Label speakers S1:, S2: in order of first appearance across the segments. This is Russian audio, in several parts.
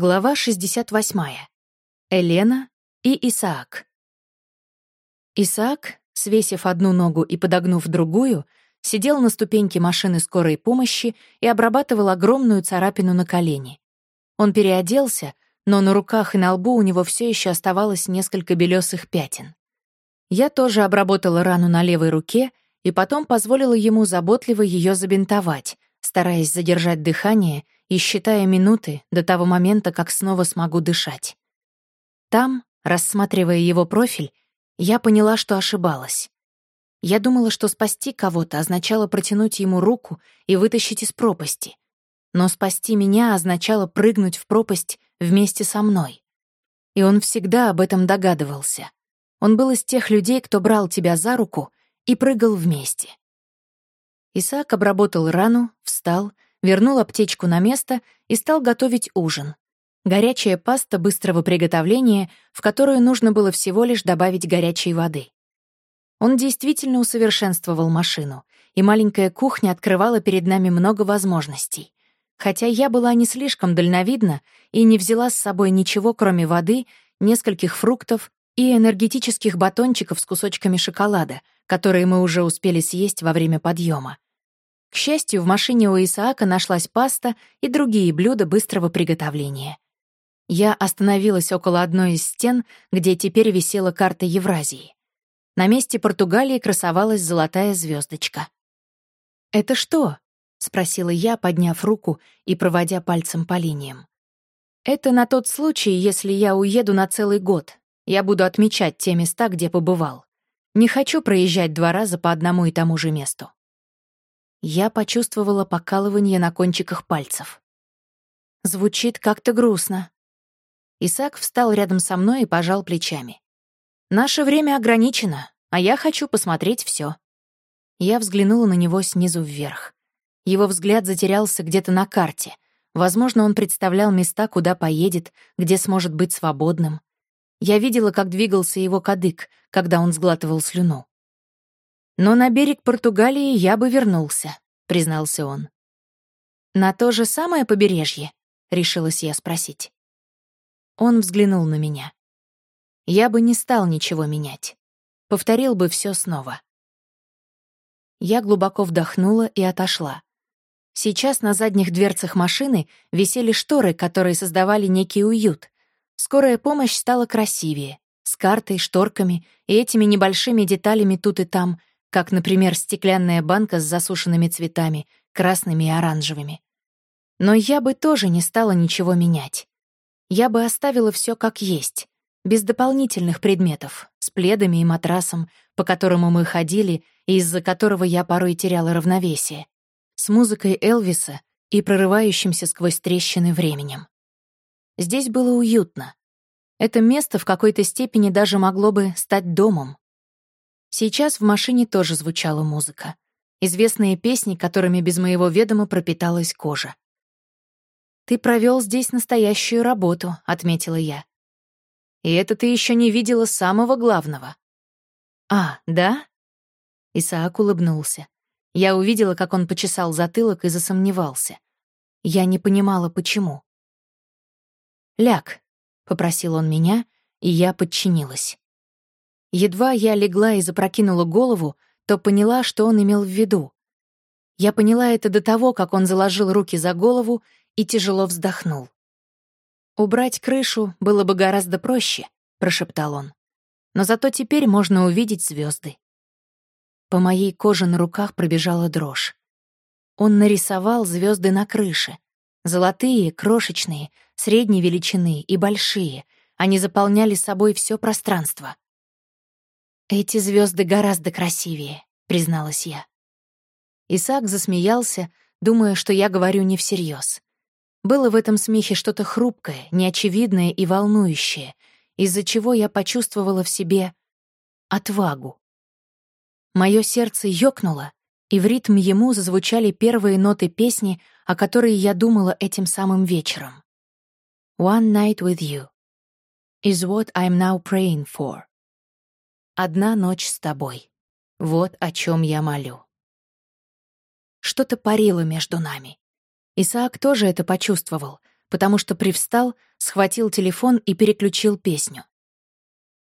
S1: Глава 68. Елена и Исаак. Исаак, свесив одну ногу и подогнув другую, сидел на ступеньке машины скорой помощи и обрабатывал огромную царапину на колене. Он переоделся, но на руках и на лбу у него все еще оставалось несколько белесых пятен. Я тоже обработала рану на левой руке и потом позволила ему заботливо ее забинтовать, стараясь задержать дыхание — и считая минуты до того момента, как снова смогу дышать. Там, рассматривая его профиль, я поняла, что ошибалась. Я думала, что спасти кого-то означало протянуть ему руку и вытащить из пропасти. Но спасти меня означало прыгнуть в пропасть вместе со мной. И он всегда об этом догадывался. Он был из тех людей, кто брал тебя за руку и прыгал вместе. Исаак обработал рану, встал — вернул аптечку на место и стал готовить ужин. Горячая паста быстрого приготовления, в которую нужно было всего лишь добавить горячей воды. Он действительно усовершенствовал машину, и маленькая кухня открывала перед нами много возможностей. Хотя я была не слишком дальновидна и не взяла с собой ничего, кроме воды, нескольких фруктов и энергетических батончиков с кусочками шоколада, которые мы уже успели съесть во время подъема. К счастью, в машине у Исаака нашлась паста и другие блюда быстрого приготовления. Я остановилась около одной из стен, где теперь висела карта Евразии. На месте Португалии красовалась золотая звездочка. «Это что?» — спросила я, подняв руку и проводя пальцем по линиям. «Это на тот случай, если я уеду на целый год. Я буду отмечать те места, где побывал. Не хочу проезжать два раза по одному и тому же месту». Я почувствовала покалывание на кончиках пальцев. Звучит как-то грустно. Исаак встал рядом со мной и пожал плечами. «Наше время ограничено, а я хочу посмотреть все. Я взглянула на него снизу вверх. Его взгляд затерялся где-то на карте. Возможно, он представлял места, куда поедет, где сможет быть свободным. Я видела, как двигался его кадык, когда он сглатывал слюну. «Но на берег Португалии я бы вернулся», — признался он. «На то же самое побережье?» — решилась я спросить. Он взглянул на меня. Я бы не стал ничего менять. Повторил бы все снова. Я глубоко вдохнула и отошла. Сейчас на задних дверцах машины висели шторы, которые создавали некий уют. Скорая помощь стала красивее, с картой, шторками и этими небольшими деталями тут и там, как, например, стеклянная банка с засушенными цветами, красными и оранжевыми. Но я бы тоже не стала ничего менять. Я бы оставила все как есть, без дополнительных предметов, с пледами и матрасом, по которому мы ходили и из-за которого я порой теряла равновесие, с музыкой Элвиса и прорывающимся сквозь трещины временем. Здесь было уютно. Это место в какой-то степени даже могло бы стать домом, Сейчас в машине тоже звучала музыка. Известные песни, которыми без моего ведома пропиталась кожа. «Ты провел здесь настоящую работу», — отметила я. «И это ты еще не видела самого главного». «А, да?» Исаак улыбнулся. Я увидела, как он почесал затылок и засомневался. Я не понимала, почему. «Ляг», — попросил он меня, и я подчинилась. Едва я легла и запрокинула голову, то поняла, что он имел в виду. Я поняла это до того, как он заложил руки за голову и тяжело вздохнул. «Убрать крышу было бы гораздо проще», — прошептал он. «Но зато теперь можно увидеть звезды. По моей коже на руках пробежала дрожь. Он нарисовал звезды на крыше. Золотые, крошечные, средней величины и большие. Они заполняли собой все пространство. «Эти звезды гораздо красивее», — призналась я. Исаак засмеялся, думая, что я говорю не всерьез. Было в этом смехе что-то хрупкое, неочевидное и волнующее, из-за чего я почувствовала в себе отвагу. Мое сердце ёкнуло, и в ритм ему зазвучали первые ноты песни, о которой я думала этим самым вечером. «One night with you» is what I'm now praying for. Одна ночь с тобой. Вот о чем я молю. Что-то парило между нами. Исаак тоже это почувствовал, потому что привстал, схватил телефон и переключил песню.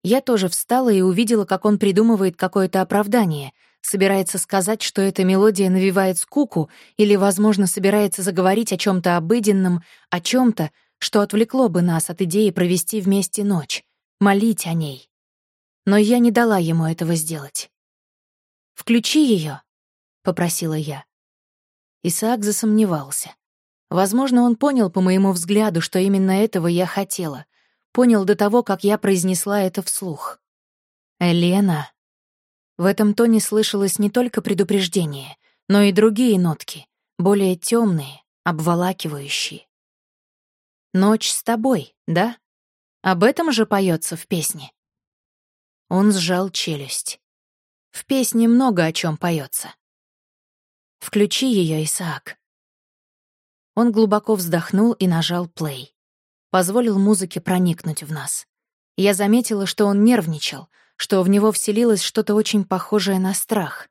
S1: Я тоже встала и увидела, как он придумывает какое-то оправдание, собирается сказать, что эта мелодия навевает скуку или, возможно, собирается заговорить о чем то обыденном, о чем то что отвлекло бы нас от идеи провести вместе ночь, молить о ней. Но я не дала ему этого сделать. «Включи ее, попросила я. Исаак засомневался. Возможно, он понял по моему взгляду, что именно этого я хотела. Понял до того, как я произнесла это вслух. «Элена». В этом тоне слышалось не только предупреждение, но и другие нотки, более темные, обволакивающие. «Ночь с тобой, да? Об этом же поется в песне». Он сжал челюсть. В песне много о чем поется. Включи ее, Исаак. Он глубоко вздохнул и нажал плей. Позволил музыке проникнуть в нас. Я заметила, что он нервничал, что в него вселилось что-то очень похожее на страх.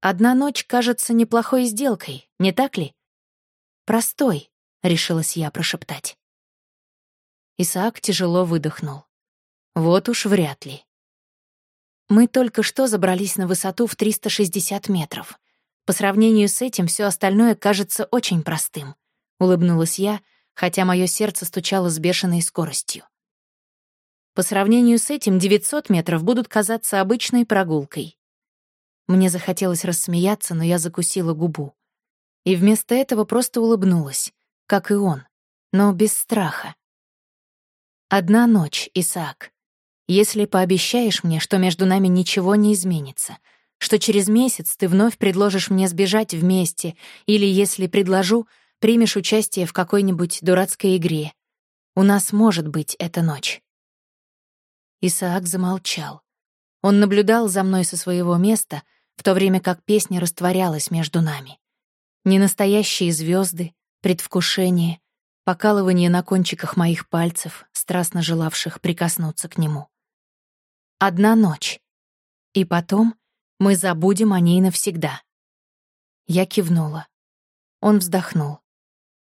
S1: «Одна ночь кажется неплохой сделкой, не так ли?» «Простой», — решилась я прошептать. Исаак тяжело выдохнул. «Вот уж вряд ли». Мы только что забрались на высоту в 360 метров. По сравнению с этим все остальное кажется очень простым. Улыбнулась я, хотя мое сердце стучало с бешеной скоростью. По сравнению с этим 900 метров будут казаться обычной прогулкой. Мне захотелось рассмеяться, но я закусила губу. И вместо этого просто улыбнулась, как и он, но без страха. Одна ночь, Исаак. Если пообещаешь мне, что между нами ничего не изменится — что через месяц ты вновь предложишь мне сбежать вместе, или, если предложу, примешь участие в какой-нибудь дурацкой игре. У нас может быть эта ночь». Исаак замолчал. Он наблюдал за мной со своего места, в то время как песня растворялась между нами. Ненастоящие звезды, предвкушение, покалывание на кончиках моих пальцев, страстно желавших прикоснуться к нему. Одна ночь. И потом мы забудем о ней навсегда. Я кивнула. Он вздохнул.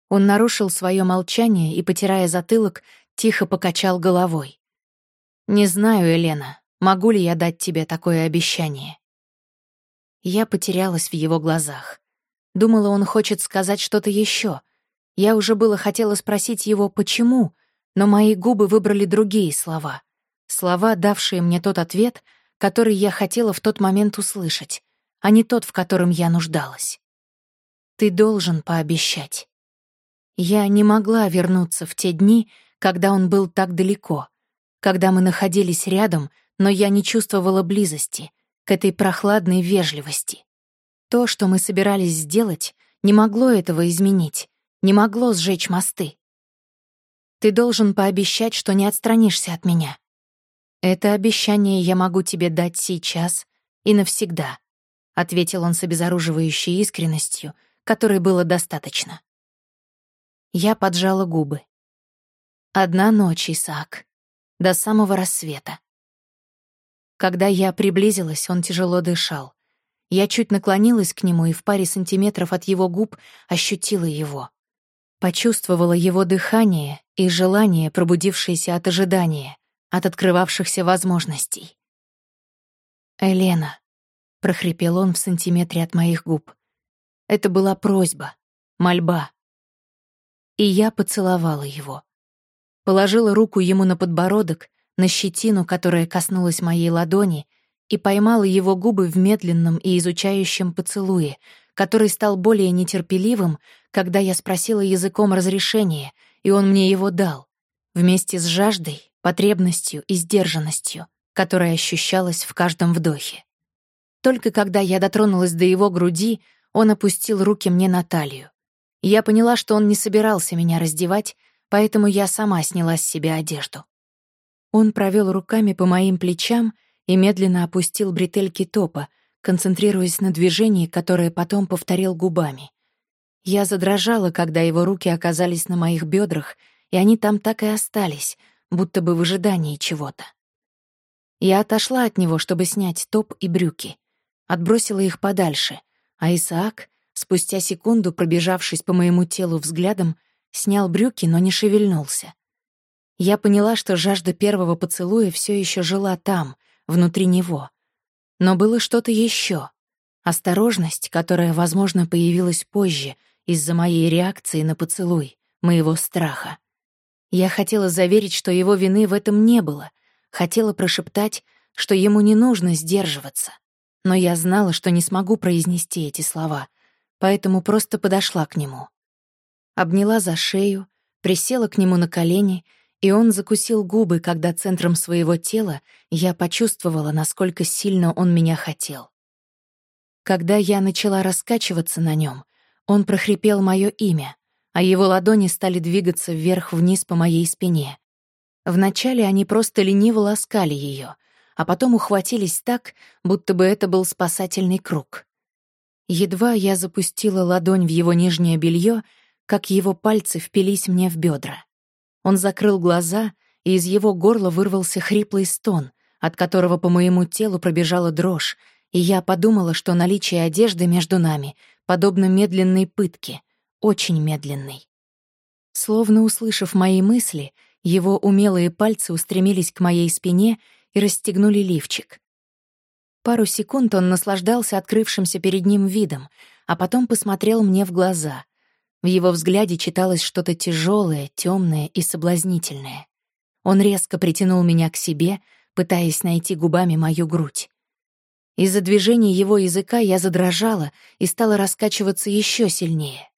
S1: Он нарушил свое молчание и, потирая затылок, тихо покачал головой. «Не знаю, Елена, могу ли я дать тебе такое обещание?» Я потерялась в его глазах. Думала, он хочет сказать что-то еще. Я уже было хотела спросить его, почему, но мои губы выбрали другие слова. Слова, давшие мне тот ответ — который я хотела в тот момент услышать, а не тот, в котором я нуждалась. Ты должен пообещать. Я не могла вернуться в те дни, когда он был так далеко, когда мы находились рядом, но я не чувствовала близости, к этой прохладной вежливости. То, что мы собирались сделать, не могло этого изменить, не могло сжечь мосты. Ты должен пообещать, что не отстранишься от меня. «Это обещание я могу тебе дать сейчас и навсегда», — ответил он с обезоруживающей искренностью, которой было достаточно. Я поджала губы. Одна ночь, Исаак, до самого рассвета. Когда я приблизилась, он тяжело дышал. Я чуть наклонилась к нему и в паре сантиметров от его губ ощутила его. Почувствовала его дыхание и желание, пробудившееся от ожидания, от открывавшихся возможностей. «Элена», — прохрипел он в сантиметре от моих губ. Это была просьба, мольба. И я поцеловала его. Положила руку ему на подбородок, на щетину, которая коснулась моей ладони, и поймала его губы в медленном и изучающем поцелуе, который стал более нетерпеливым, когда я спросила языком разрешения, и он мне его дал, вместе с жаждой потребностью и сдержанностью, которая ощущалась в каждом вдохе. Только когда я дотронулась до его груди, он опустил руки мне на талию. Я поняла, что он не собирался меня раздевать, поэтому я сама сняла с себя одежду. Он провел руками по моим плечам и медленно опустил бретельки топа, концентрируясь на движении, которое потом повторил губами. Я задрожала, когда его руки оказались на моих бедрах, и они там так и остались, будто бы в ожидании чего-то. Я отошла от него, чтобы снять топ и брюки. Отбросила их подальше, а Исаак, спустя секунду пробежавшись по моему телу взглядом, снял брюки, но не шевельнулся. Я поняла, что жажда первого поцелуя все еще жила там, внутри него. Но было что-то еще. Осторожность, которая, возможно, появилась позже из-за моей реакции на поцелуй, моего страха. Я хотела заверить, что его вины в этом не было, хотела прошептать, что ему не нужно сдерживаться. Но я знала, что не смогу произнести эти слова, поэтому просто подошла к нему. Обняла за шею, присела к нему на колени, и он закусил губы, когда центром своего тела я почувствовала, насколько сильно он меня хотел. Когда я начала раскачиваться на нем, он прохрипел мое имя, а его ладони стали двигаться вверх-вниз по моей спине. Вначале они просто лениво ласкали ее, а потом ухватились так, будто бы это был спасательный круг. Едва я запустила ладонь в его нижнее белье, как его пальцы впились мне в бедра. Он закрыл глаза, и из его горла вырвался хриплый стон, от которого по моему телу пробежала дрожь, и я подумала, что наличие одежды между нами подобно медленной пытке, очень медленной. Словно услышав мои мысли, его умелые пальцы устремились к моей спине и расстегнули лифчик. Пару секунд он наслаждался открывшимся перед ним видом, а потом посмотрел мне в глаза. В его взгляде читалось что-то тяжелое, темное и соблазнительное. Он резко притянул меня к себе, пытаясь найти губами мою грудь. Из-за движения его языка я задрожала и стала раскачиваться еще сильнее.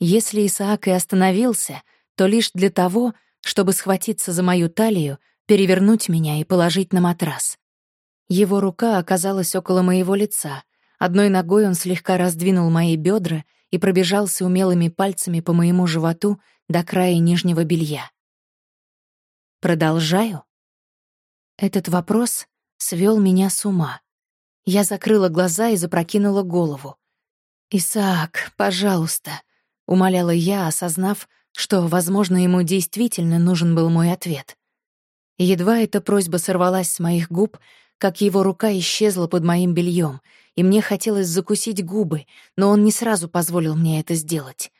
S1: Если Исаак и остановился, то лишь для того, чтобы схватиться за мою талию, перевернуть меня и положить на матрас. Его рука оказалась около моего лица. Одной ногой он слегка раздвинул мои бедра и пробежался умелыми пальцами по моему животу до края нижнего белья. Продолжаю? Этот вопрос свел меня с ума. Я закрыла глаза и запрокинула голову. «Исаак, пожалуйста», — умоляла я, осознав, что, возможно, ему действительно нужен был мой ответ. Едва эта просьба сорвалась с моих губ, как его рука исчезла под моим бельем, и мне хотелось закусить губы, но он не сразу позволил мне это сделать.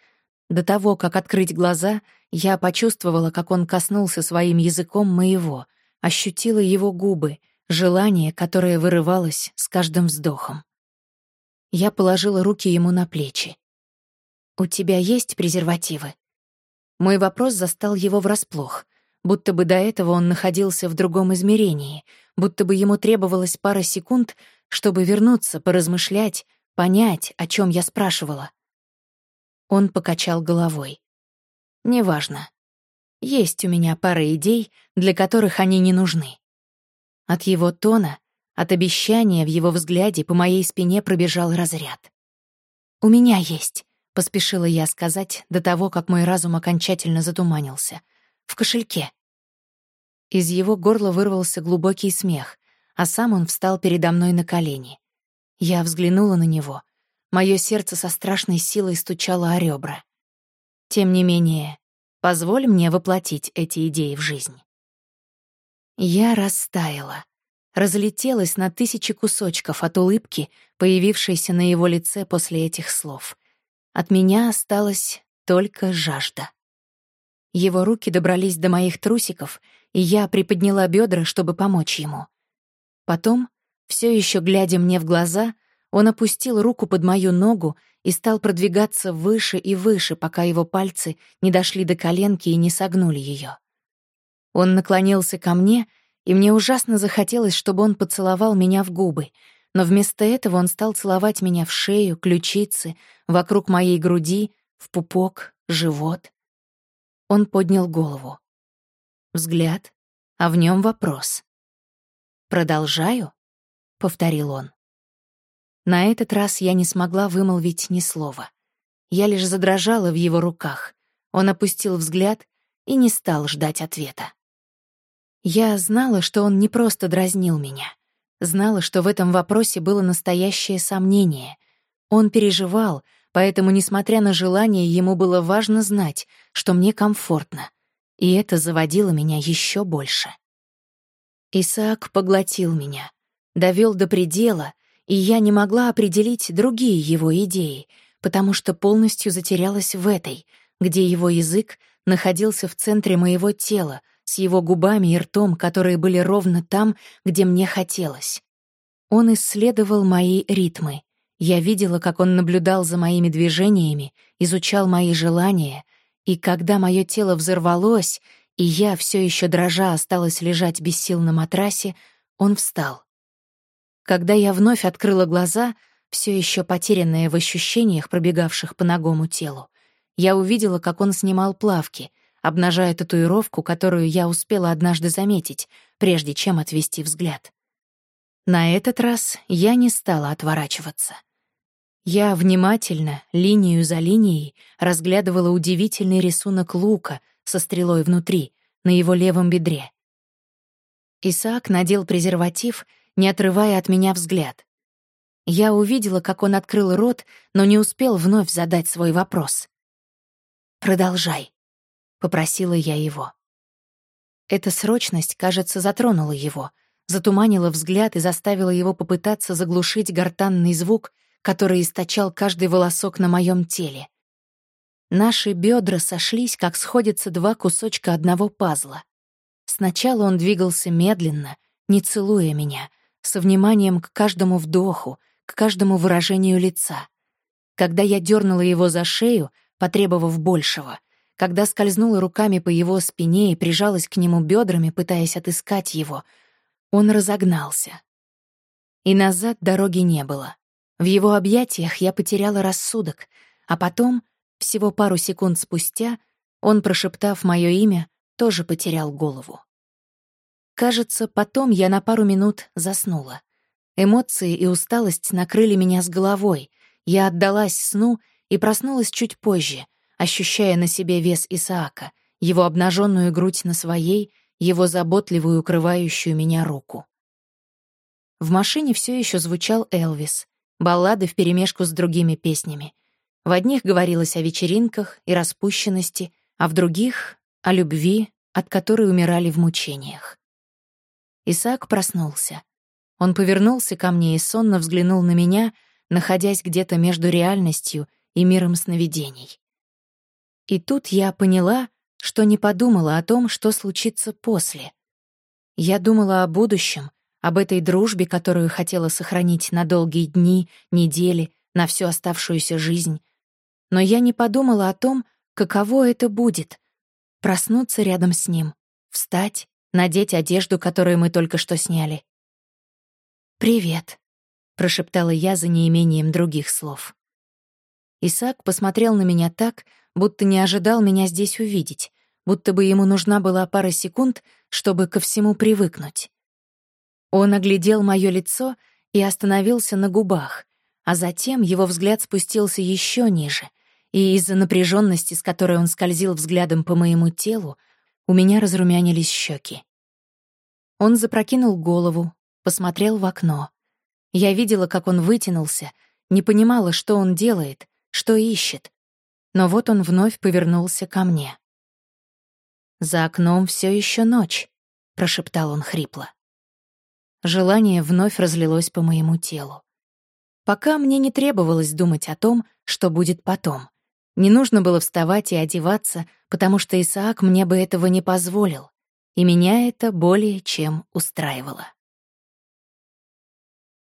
S1: До того, как открыть глаза, я почувствовала, как он коснулся своим языком моего, ощутила его губы, желание, которое вырывалось с каждым вздохом. Я положила руки ему на плечи. «У тебя есть презервативы?» Мой вопрос застал его врасплох, будто бы до этого он находился в другом измерении, будто бы ему требовалось пара секунд, чтобы вернуться, поразмышлять, понять, о чем я спрашивала. Он покачал головой. «Неважно. Есть у меня пара идей, для которых они не нужны». От его тона, от обещания в его взгляде по моей спине пробежал разряд. «У меня есть», — поспешила я сказать до того, как мой разум окончательно затуманился. «В кошельке». Из его горла вырвался глубокий смех, а сам он встал передо мной на колени. Я взглянула на него. Моё сердце со страшной силой стучало о ребра. Тем не менее, позволь мне воплотить эти идеи в жизнь. Я растаяла, разлетелась на тысячи кусочков от улыбки, появившейся на его лице после этих слов. От меня осталась только жажда. Его руки добрались до моих трусиков, и я приподняла бедра, чтобы помочь ему. Потом, все еще глядя мне в глаза, он опустил руку под мою ногу и стал продвигаться выше и выше, пока его пальцы не дошли до коленки и не согнули ее. Он наклонился ко мне, и мне ужасно захотелось, чтобы он поцеловал меня в губы — но вместо этого он стал целовать меня в шею, ключицы, вокруг моей груди, в пупок, живот. Он поднял голову. Взгляд, а в нем вопрос. «Продолжаю?» — повторил он. На этот раз я не смогла вымолвить ни слова. Я лишь задрожала в его руках. Он опустил взгляд и не стал ждать ответа. Я знала, что он не просто дразнил меня. Знала, что в этом вопросе было настоящее сомнение. Он переживал, поэтому, несмотря на желание, ему было важно знать, что мне комфортно. И это заводило меня еще больше. Исаак поглотил меня, довел до предела, и я не могла определить другие его идеи, потому что полностью затерялась в этой, где его язык находился в центре моего тела, с его губами и ртом, которые были ровно там, где мне хотелось. Он исследовал мои ритмы. Я видела, как он наблюдал за моими движениями, изучал мои желания, и когда мое тело взорвалось, и я, все еще дрожа, осталась лежать без сил на матрасе, он встал. Когда я вновь открыла глаза, все еще потерянная в ощущениях, пробегавших по ногому телу, я увидела, как он снимал плавки, обнажая татуировку, которую я успела однажды заметить, прежде чем отвести взгляд. На этот раз я не стала отворачиваться. Я внимательно, линию за линией, разглядывала удивительный рисунок лука со стрелой внутри, на его левом бедре. Исаак надел презерватив, не отрывая от меня взгляд. Я увидела, как он открыл рот, но не успел вновь задать свой вопрос. «Продолжай», — попросила я его. Эта срочность, кажется, затронула его, затуманила взгляд и заставила его попытаться заглушить гортанный звук, который источал каждый волосок на моем теле. Наши бедра сошлись, как сходятся два кусочка одного пазла. Сначала он двигался медленно, не целуя меня, со вниманием к каждому вдоху, к каждому выражению лица. Когда я дернула его за шею, потребовав большего, когда скользнула руками по его спине и прижалась к нему бедрами, пытаясь отыскать его, он разогнался. И назад дороги не было. В его объятиях я потеряла рассудок, а потом, всего пару секунд спустя, он, прошептав мое имя, тоже потерял голову. Кажется, потом я на пару минут заснула. Эмоции и усталость накрыли меня с головой. Я отдалась сну и проснулась чуть позже, ощущая на себе вес Исаака, его обнаженную грудь на своей, его заботливую, укрывающую меня руку. В машине все еще звучал Элвис, баллады вперемешку с другими песнями. В одних говорилось о вечеринках и распущенности, а в других — о любви, от которой умирали в мучениях. Исаак проснулся. Он повернулся ко мне и сонно взглянул на меня, находясь где-то между реальностью и миром сновидений. И тут я поняла, что не подумала о том, что случится после. Я думала о будущем, об этой дружбе, которую хотела сохранить на долгие дни, недели, на всю оставшуюся жизнь. Но я не подумала о том, каково это будет — проснуться рядом с ним, встать, надеть одежду, которую мы только что сняли. «Привет», — прошептала я за неимением других слов. Исаак посмотрел на меня так, будто не ожидал меня здесь увидеть, будто бы ему нужна была пара секунд, чтобы ко всему привыкнуть. Он оглядел моё лицо и остановился на губах, а затем его взгляд спустился еще ниже, и из-за напряженности, с которой он скользил взглядом по моему телу, у меня разрумянились щеки. Он запрокинул голову, посмотрел в окно. Я видела, как он вытянулся, не понимала, что он делает, что ищет. Но вот он вновь повернулся ко мне. «За окном все еще ночь», — прошептал он хрипло. Желание вновь разлилось по моему телу. Пока мне не требовалось думать о том, что будет потом. Не нужно было вставать и одеваться, потому что Исаак мне бы этого не позволил, и меня это более чем устраивало.